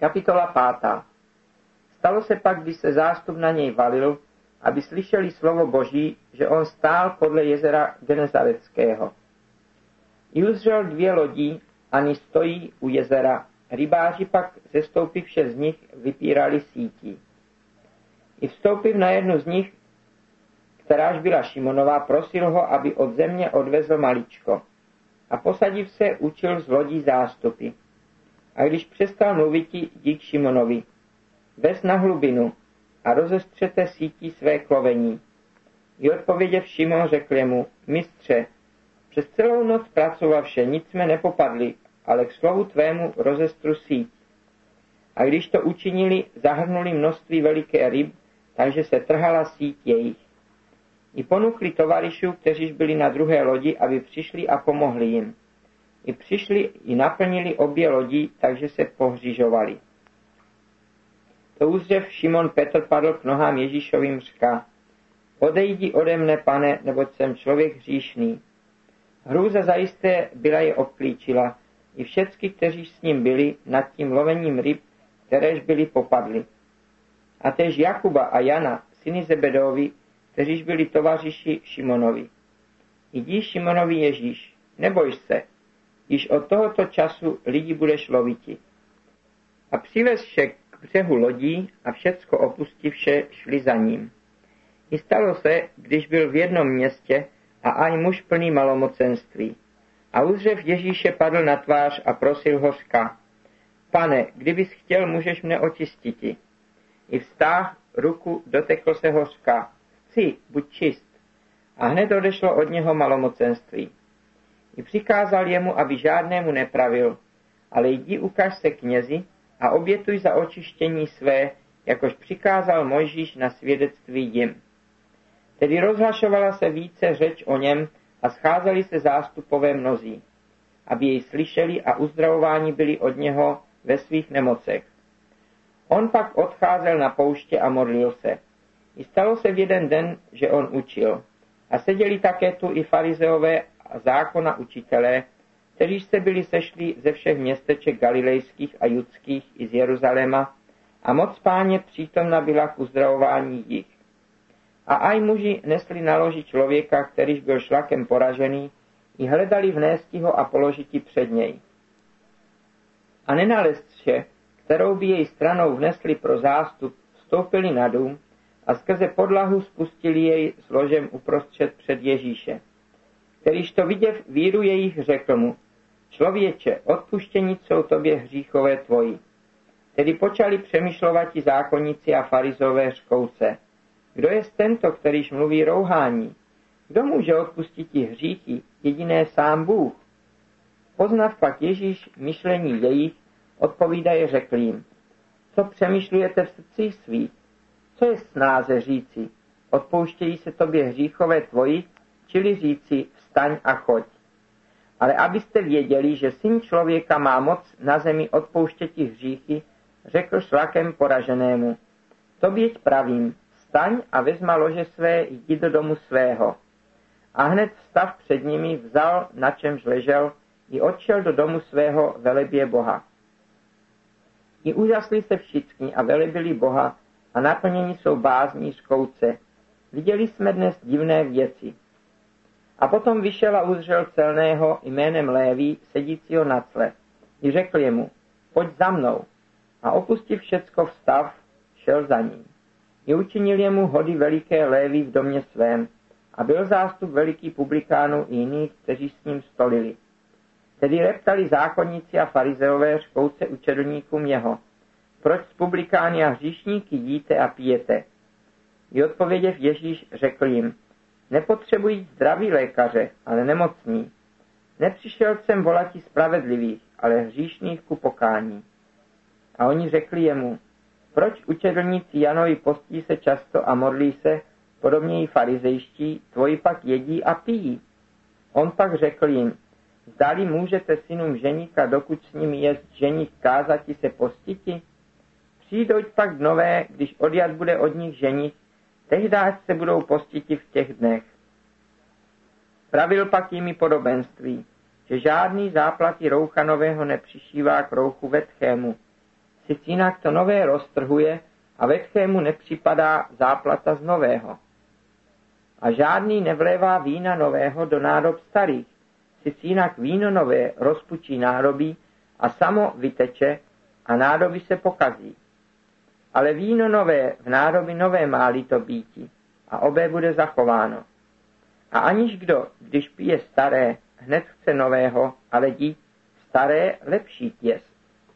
Kapitola 5. Stalo se pak, když se zástup na něj valil, aby slyšeli slovo Boží, že on stál podle jezera Genezareckého. I uzřel dvě lodi, ani stojí u jezera. Rybáři pak, vše z nich, vypírali sítí. I vstoupiv na jednu z nich, kteráž byla Šimonová, prosil ho, aby od země odvezl maličko. A posadiv se, učil z lodí zástupy. A když přestal mluvit, dík Šimonovi, vez na hlubinu a rozestřete sítí své klovení. I odpověděv Šimon řekl mu, mistře, přes celou noc vše, nic jsme nepopadli, ale k slovu tvému rozestru síť. A když to učinili, zahrnuli množství veliké ryb, takže se trhala síť jejich. I ponukli tovarišů, kteříž byli na druhé lodi, aby přišli a pomohli jim. I přišli i naplnili obě lodi, takže se pohřižovali. To uzřev Šimon Petr padl k nohám Ježíšovým řka. Odejdi ode mne, pane, neboť jsem člověk hříšný. Hrůza zajisté byla je obklíčila, i všecky, kteří s ním byli, nad tím lovením ryb, kteréž byli popadli. A tež Jakuba a Jana, syny Zebedovi, kteříž byli tovařiši Šimonovi. Jdi Šimonovi Ježíš, neboj se, již od tohoto času lidi budeš loviti. A přivez vše k břehu lodí a všecko opustivše šli za ním. I stalo se, když byl v jednom městě a ani muž plný malomocenství. A uzřev Ježíše padl na tvář a prosil hořka. Pane, kdybys chtěl, můžeš mne očistiti. I vstáh ruku, dotekl se hořka. Chci, buď čist. A hned odešlo od něho malomocenství. I přikázal jemu, aby žádnému nepravil, ale jdi ukaž se knězi a obětuj za očištění své, jakož přikázal Mojžíš na svědectví jim. Tedy rozhlašovala se více řeč o něm a scházeli se zástupové mnozí, aby jej slyšeli a uzdravování byli od něho ve svých nemocech. On pak odcházel na pouště a modlil se. I stalo se v jeden den, že on učil. A seděli také tu i farizeové a zákona učitelé, kteří se byli sešli ze všech městeček galilejských a judských i z Jeruzaléma a moc páně přítomna byla k uzdravování jich. A aj muži nesli na loži člověka, kterýž byl šlakem poražený, i hledali vnést ho a položiti před něj. A nenalezče, kterou by jej stranou vnesli pro zástup, vstoupili na dům a skrze podlahu spustili jej s ložem uprostřed před Ježíše. Kterýž to viděv víru jejich řekl mu, člověče, odpuštění jsou tobě hříchové tvoji. Tedy počali přemýšlovat i zákonníci a farizové řkouce. Kdo je tento, kterýž mluví rouhání? Kdo může odpustit ti hříchy, jediné sám Bůh? Poznav pak Ježíš myšlení jejich, odpovídaje řekl jim, co přemýšlujete v srdcích svých? Co je snáze říci? Odpouštějí se tobě hříchové tvoji, čili říci vstaň a choď. Ale abyste věděli, že syn člověka má moc na zemi odpouštět ti hříchy, řekl šlakem poraženému. Toběť pravím, vstaň a vezma lože své, jdi do domu svého. A hned vstav před nimi vzal, na čemž ležel, i odšel do domu svého velebě Boha. I úžasli se všichni a velebili Boha a naplněni jsou bázní škouce. Viděli jsme dnes divné věci. A potom vyšel a uzřel celného jménem Léví, sedícího na tle. I řekl jemu, pojď za mnou. A opustiv všecko vstav, šel za ním. I učinil jemu hody veliké Léví v domě svém. A byl zástup veliký publikánů i jiných, kteří s ním stolili. Tedy reptali zákonníci a farizeové škouce učedlníkům jeho. Proč z publikány a hříšníky jíte a pijete? I odpověděv Ježíš řekl jim, nepotřebují zdraví lékaře, ale nemocní. Nepřišel jsem volati spravedlivých, ale hříšných ku pokání. A oni řekli jemu, proč učedlníci Janovi postí se často a modlí se, podobně i farizejští, tvoji pak jedí a pijí? On pak řekl jim, zdali můžete synům ženíka, dokud s nimi jest ženich kázati se postiti? Přijdou pak nové, když odjad bude od nich ženich, tehdáž se budou postiti v těch dnech. Pravil pak jimi podobenství, že žádný záplatí roucha nového nepřišívá k rouchu vetchému. sice jinak to nové roztrhuje a vetchému nepřipadá záplata z nového. A žádný nevlévá vína nového do nádob starých, sice jinak víno nové rozpučí nádobí a samo vyteče a nádoby se pokazí. Ale víno nové v nádoby nové má to býti a obé bude zachováno. A aniž kdo, když pije staré, hned chce nového, ale dí staré lepší jest.